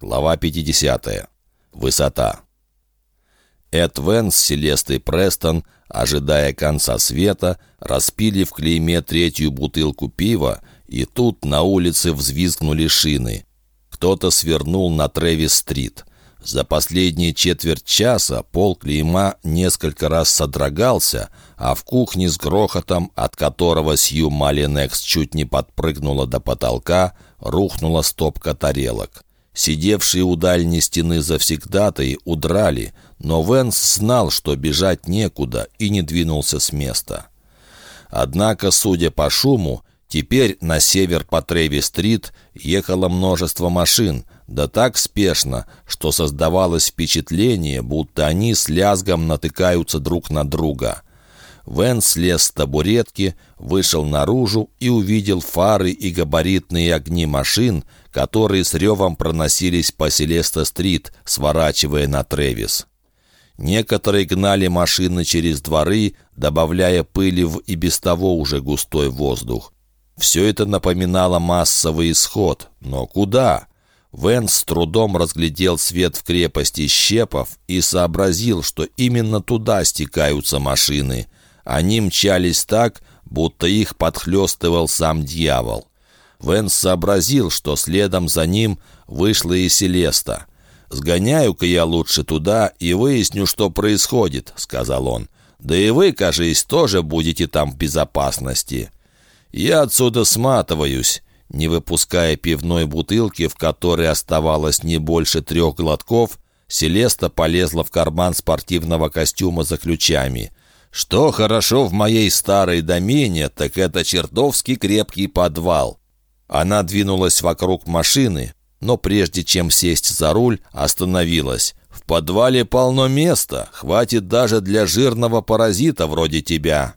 Глава 50. Высота. Эд Вен с Селестой Престон, ожидая конца света, распили в клейме третью бутылку пива, и тут на улице взвизгнули шины. Кто-то свернул на Трэвис-стрит. За последние четверть часа пол клейма несколько раз содрогался, а в кухне с грохотом, от которого Сью Малинекс чуть не подпрыгнула до потолка, рухнула стопка тарелок. Сидевшие у дальней стены завсегдатой удрали, но Венс знал, что бежать некуда, и не двинулся с места. Однако, судя по шуму, теперь на север по Треви-стрит ехало множество машин, да так спешно, что создавалось впечатление, будто они с лязгом натыкаются друг на друга. Вен слез с табуретки, вышел наружу и увидел фары и габаритные огни машин, которые с ревом проносились по Селеста-стрит, сворачивая на Тревис. Некоторые гнали машины через дворы, добавляя пыли в и без того уже густой воздух. Все это напоминало массовый исход. Но куда? Вен с трудом разглядел свет в крепости Щепов и сообразил, что именно туда стекаются машины. Они мчались так, будто их подхлестывал сам дьявол. Венс сообразил, что следом за ним вышла и Селеста. «Сгоняю-ка я лучше туда и выясню, что происходит», — сказал он. «Да и вы, кажись, тоже будете там в безопасности». «Я отсюда сматываюсь», не выпуская пивной бутылки, в которой оставалось не больше трех глотков, Селеста полезла в карман спортивного костюма за ключами. Что хорошо в моей старой домене, так это чертовски крепкий подвал. Она двинулась вокруг машины, но прежде чем сесть за руль, остановилась. «В подвале полно места, хватит даже для жирного паразита вроде тебя».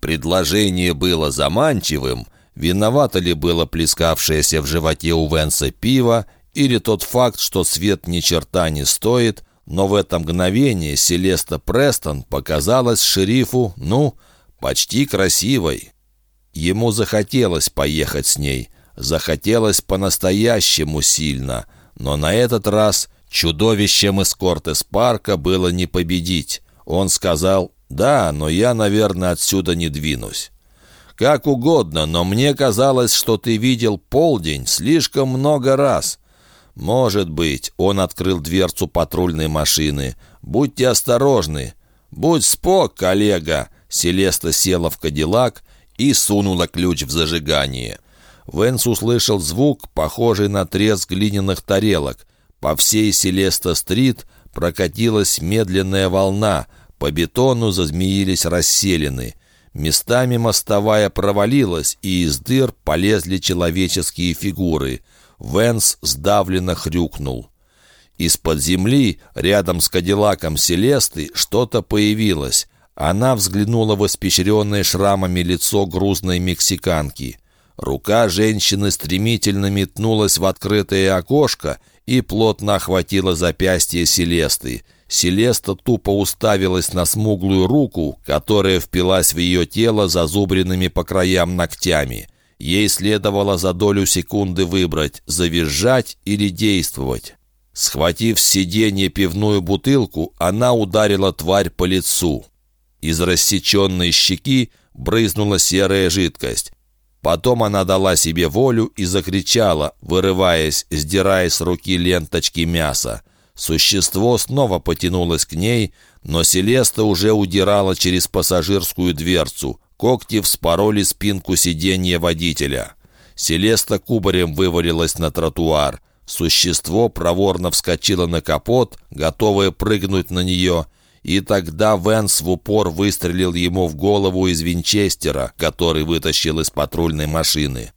Предложение было заманчивым. Виновато ли было плескавшееся в животе у Венса пиво, или тот факт, что свет ни черта не стоит, но в это мгновение Селеста Престон показалась шерифу, ну, почти красивой. Ему захотелось поехать с ней, захотелось по-настоящему сильно, но на этот раз чудовищем из Кортес-парка было не победить. Он сказал «Да, но я, наверное, отсюда не двинусь». «Как угодно, но мне казалось, что ты видел полдень слишком много раз. «Может быть», — он открыл дверцу патрульной машины. «Будьте осторожны». «Будь спок, коллега!» Селеста села в кадиллак и сунула ключ в зажигание. Венс услышал звук, похожий на треск глиняных тарелок. По всей Селеста-стрит прокатилась медленная волна, по бетону зазмеились расселены. Местами мостовая провалилась, и из дыр полезли человеческие фигуры — Венс сдавленно хрюкнул. Из-под земли, рядом с кадиллаком Селесты, что-то появилось. Она взглянула в испещренное шрамами лицо грузной мексиканки. Рука женщины стремительно метнулась в открытое окошко и плотно охватила запястье Селесты. Селеста тупо уставилась на смуглую руку, которая впилась в ее тело зазубренными по краям ногтями. Ей следовало за долю секунды выбрать, завизжать или действовать. Схватив с сиденья пивную бутылку, она ударила тварь по лицу. Из рассеченной щеки брызнула серая жидкость. Потом она дала себе волю и закричала, вырываясь, сдирая с руки ленточки мяса. Существо снова потянулось к ней, но Селеста уже удирала через пассажирскую дверцу. Когти вспороли спинку сиденья водителя. Селеста кубарем вывалилась на тротуар. Существо проворно вскочило на капот, готовое прыгнуть на нее, и тогда Венс в упор выстрелил ему в голову из винчестера, который вытащил из патрульной машины.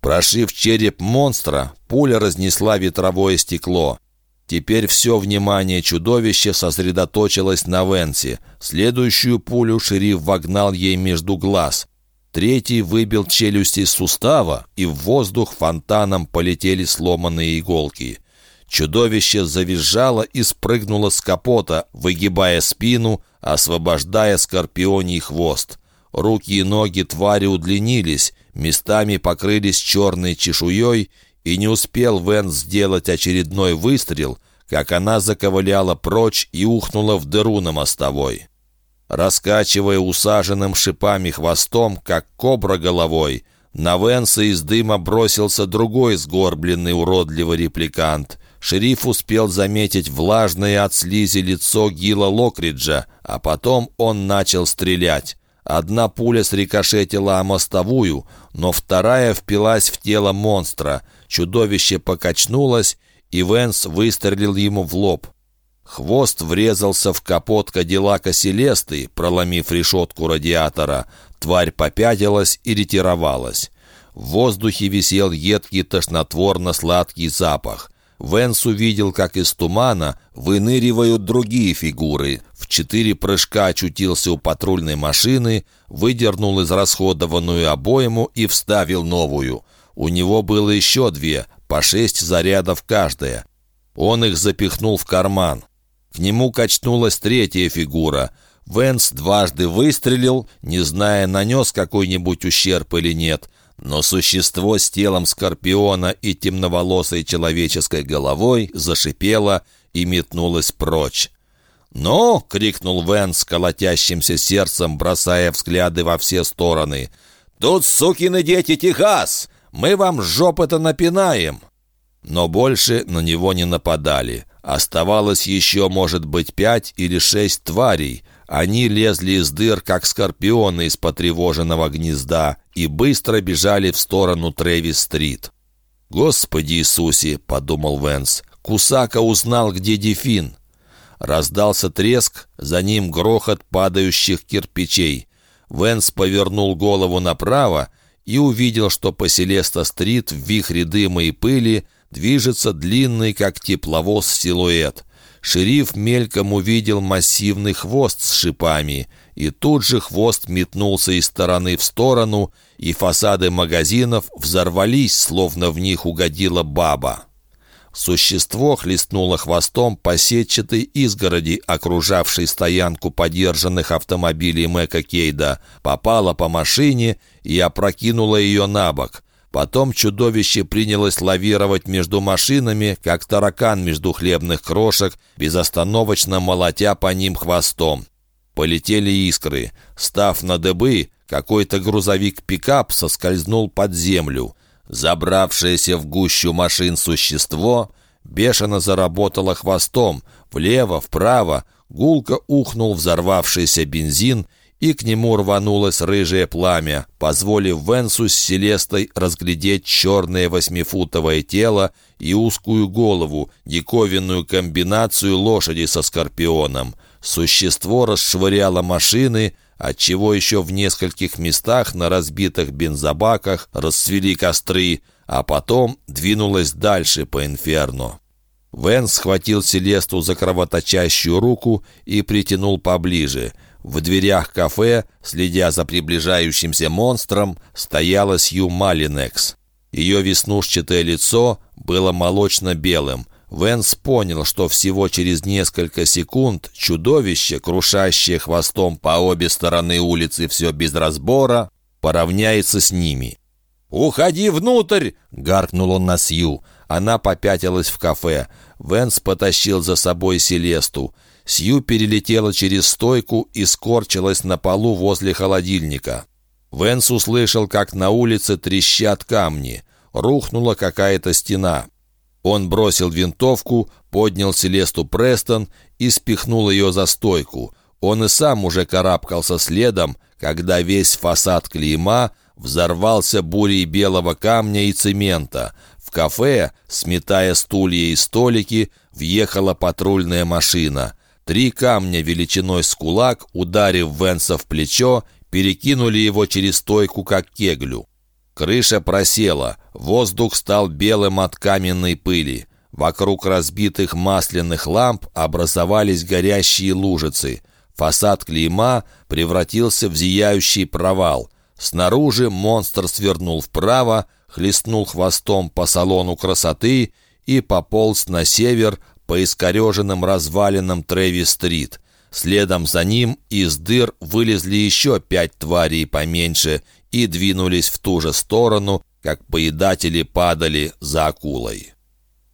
Прошив череп монстра, пуля разнесла ветровое стекло. Теперь все внимание чудовища сосредоточилось на Венсе. Следующую пулю шериф вогнал ей между глаз. Третий выбил челюсть из сустава, и в воздух фонтаном полетели сломанные иголки. Чудовище завизжало и спрыгнуло с капота, выгибая спину, освобождая скорпионий хвост. Руки и ноги твари удлинились, местами покрылись черной чешуей, и не успел Венс сделать очередной выстрел, как она заковыляла прочь и ухнула в дыру на мостовой. Раскачивая усаженным шипами хвостом, как кобра головой, на Венса из дыма бросился другой сгорбленный уродливый репликант. Шериф успел заметить влажное от слизи лицо Гила Локриджа, а потом он начал стрелять. Одна пуля срикошетила о мостовую, но вторая впилась в тело монстра. Чудовище покачнулось, и Венс выстрелил ему в лоб. Хвост врезался в капот Кадиллака Селесты, проломив решетку радиатора. Тварь попятилась и ретировалась. В воздухе висел едкий тошнотворно-сладкий запах. Венс увидел, как из тумана выныривают другие фигуры. В четыре прыжка очутился у патрульной машины, выдернул израсходованную обойму и вставил новую. У него было еще две, по шесть зарядов каждая. Он их запихнул в карман. К нему качнулась третья фигура. Венс дважды выстрелил, не зная, нанес какой-нибудь ущерб или нет. Но существо с телом скорпиона и темноволосой человеческой головой зашипело и метнулось прочь. «Ну!» — крикнул Венс колотящимся сердцем, бросая взгляды во все стороны. «Тут, сукины дети, Техас! Мы вам жопы-то напинаем!» Но больше на него не нападали. Оставалось еще, может быть, пять или шесть тварей. Они лезли из дыр, как скорпионы из потревоженного гнезда, и быстро бежали в сторону Трэвис-стрит. «Господи Иисусе!» — подумал Венс. «Кусака узнал, где Дефин!» Раздался треск, за ним грохот падающих кирпичей. Венс повернул голову направо и увидел, что по Селеста-стрит в вихре дыма и пыли движется длинный, как тепловоз, силуэт. Шериф мельком увидел массивный хвост с шипами, и тут же хвост метнулся из стороны в сторону, и фасады магазинов взорвались, словно в них угодила баба. Существо хлестнуло хвостом по сетчатой изгороди, окружавшей стоянку подержанных автомобилей Мэка Кейда, попало по машине и опрокинуло ее на бок. Потом чудовище принялось лавировать между машинами, как таракан между хлебных крошек, безостановочно молотя по ним хвостом. Полетели искры. Став на дыбы, какой-то грузовик-пикап соскользнул под землю. Забравшееся в гущу машин существо бешено заработало хвостом. Влево, вправо, гулко ухнул взорвавшийся бензин, и к нему рванулось рыжее пламя, позволив Венсу с Селестой разглядеть черное восьмифутовое тело и узкую голову, диковинную комбинацию лошади со скорпионом. Существо расшвыряло машины, отчего еще в нескольких местах на разбитых бензобаках расцвели костры, а потом двинулось дальше по инферно. Венс схватил Селесту за кровоточащую руку и притянул поближе — в дверях кафе, следя за приближающимся монстром, стояла Сью Малинекс. Ее веснушчатое лицо было молочно-белым. Венс понял, что всего через несколько секунд чудовище, крушащее хвостом по обе стороны улицы все без разбора, поравняется с ними. «Уходи внутрь!» — гаркнул он на Сью. Она попятилась в кафе. Венс потащил за собой Селесту. Сью перелетела через стойку и скорчилась на полу возле холодильника. Венс услышал, как на улице трещат камни. Рухнула какая-то стена. Он бросил винтовку, поднял Селесту Престон и спихнул ее за стойку. Он и сам уже карабкался следом, когда весь фасад клейма взорвался бурей белого камня и цемента. В кафе, сметая стулья и столики, въехала патрульная машина. Три камня величиной с кулак, ударив Венса в плечо, перекинули его через стойку, как кеглю. Крыша просела, воздух стал белым от каменной пыли. Вокруг разбитых масляных ламп образовались горящие лужицы. Фасад клейма превратился в зияющий провал. Снаружи монстр свернул вправо, хлестнул хвостом по салону красоты и пополз на север, по искореженным развалинам Трэви-стрит. Следом за ним из дыр вылезли еще пять тварей поменьше и двинулись в ту же сторону, как поедатели падали за акулой.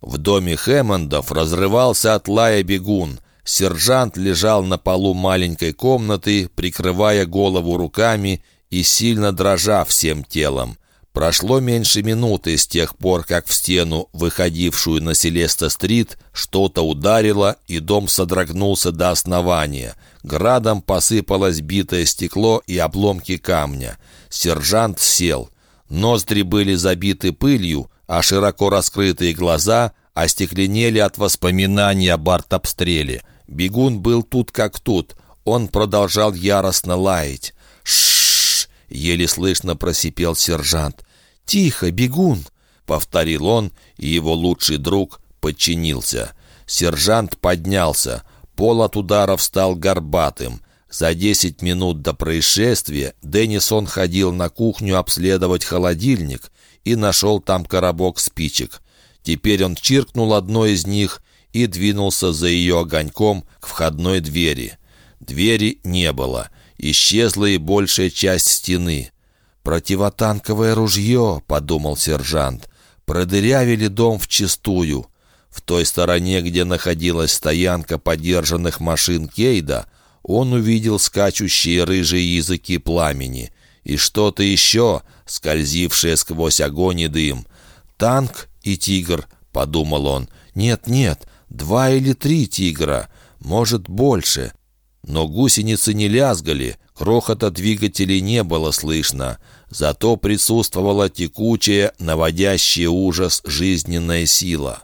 В доме Хэммондов разрывался от лая бегун. Сержант лежал на полу маленькой комнаты, прикрывая голову руками и сильно дрожа всем телом. Прошло меньше минуты с тех пор, как в стену, выходившую на Селеста-стрит, что-то ударило, и дом содрогнулся до основания. Градом посыпалось битое стекло и обломки камня. Сержант сел. Ноздри были забиты пылью, а широко раскрытые глаза остекленели от воспоминаний об артобстреле. Бегун был тут как тут. Он продолжал яростно лаять. «Ш-ш-ш!» — еле слышно просипел сержант. «Тихо, бегун!» — повторил он, и его лучший друг подчинился. Сержант поднялся. Пол от ударов стал горбатым. За десять минут до происшествия Деннисон ходил на кухню обследовать холодильник и нашел там коробок спичек. Теперь он чиркнул одной из них и двинулся за ее огоньком к входной двери. Двери не было. Исчезла и большая часть стены. «Противотанковое ружье», — подумал сержант. «Продырявили дом вчистую». В той стороне, где находилась стоянка подержанных машин Кейда, он увидел скачущие рыжие языки пламени и что-то еще, скользившее сквозь огонь и дым. «Танк и тигр», — подумал он. «Нет, нет, два или три тигра, может, больше». Но гусеницы не лязгали, крохота двигателей не было слышно. Зато присутствовала текучая, наводящая ужас жизненная сила.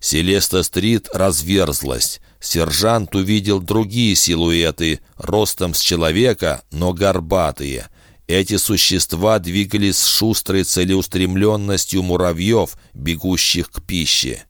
Селеста-стрит разверзлась. Сержант увидел другие силуэты, ростом с человека, но горбатые. Эти существа двигались с шустрой целеустремленностью муравьев, бегущих к пище.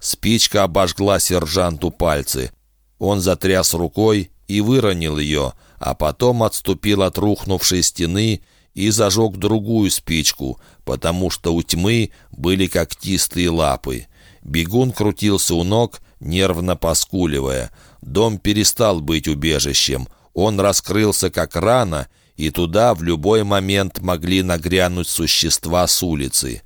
Спичка обожгла сержанту пальцы. Он затряс рукой и выронил ее, а потом отступил от рухнувшей стены и зажег другую спичку, потому что у тьмы были когтистые лапы. Бегун крутился у ног, нервно поскуливая. Дом перестал быть убежищем. Он раскрылся как рана, и туда в любой момент могли нагрянуть существа с улицы.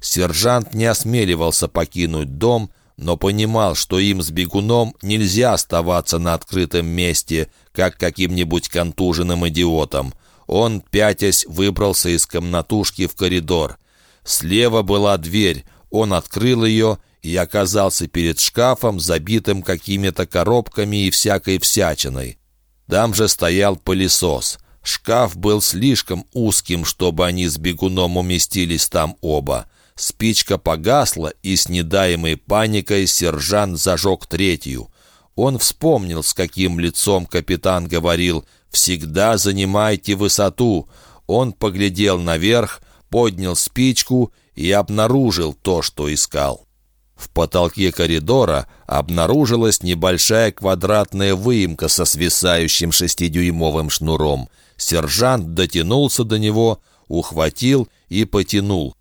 Сержант не осмеливался покинуть дом, но понимал, что им с бегуном нельзя оставаться на открытом месте, как каким-нибудь контуженным идиотом. Он, пятясь, выбрался из комнатушки в коридор. Слева была дверь. Он открыл ее и оказался перед шкафом, забитым какими-то коробками и всякой всячиной. Там же стоял пылесос. Шкаф был слишком узким, чтобы они с бегуном уместились там оба. Спичка погасла, и с недаемой паникой сержант зажег третью. Он вспомнил, с каким лицом капитан говорил «Всегда занимайте высоту». Он поглядел наверх, поднял спичку и обнаружил то, что искал. В потолке коридора обнаружилась небольшая квадратная выемка со свисающим шестидюймовым шнуром. Сержант дотянулся до него, ухватил и потянул.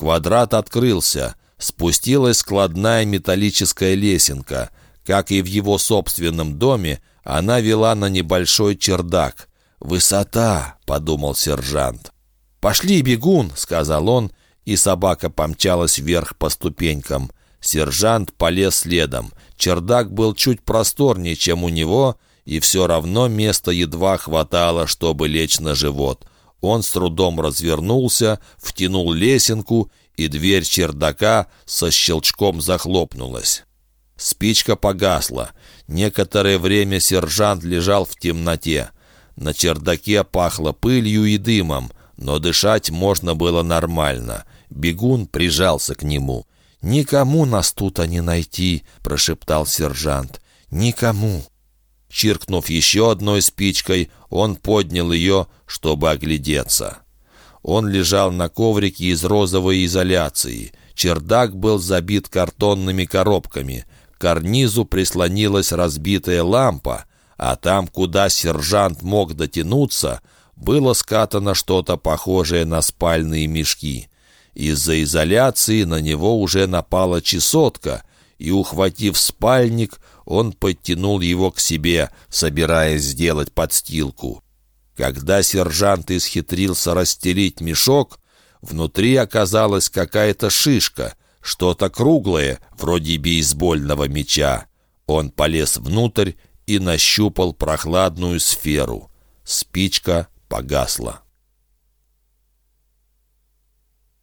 Квадрат открылся. Спустилась складная металлическая лесенка. Как и в его собственном доме, она вела на небольшой чердак. «Высота!» — подумал сержант. «Пошли, бегун!» — сказал он, и собака помчалась вверх по ступенькам. Сержант полез следом. Чердак был чуть просторнее, чем у него, и все равно места едва хватало, чтобы лечь на живот. Он с трудом развернулся, втянул лесенку, и дверь чердака со щелчком захлопнулась. Спичка погасла. Некоторое время сержант лежал в темноте. На чердаке пахло пылью и дымом, но дышать можно было нормально. Бегун прижался к нему. «Никому нас тут а не найти», — прошептал сержант. «Никому». Чиркнув еще одной спичкой, он поднял ее, чтобы оглядеться. Он лежал на коврике из розовой изоляции. Чердак был забит картонными коробками. К карнизу прислонилась разбитая лампа, а там, куда сержант мог дотянуться, было скатано что-то похожее на спальные мешки. Из-за изоляции на него уже напала чесотка, и, ухватив спальник, он подтянул его к себе, собираясь сделать подстилку. Когда сержант исхитрился расстелить мешок, Внутри оказалась какая-то шишка, что-то круглое, вроде бейсбольного мяча. Он полез внутрь и нащупал прохладную сферу. Спичка погасла.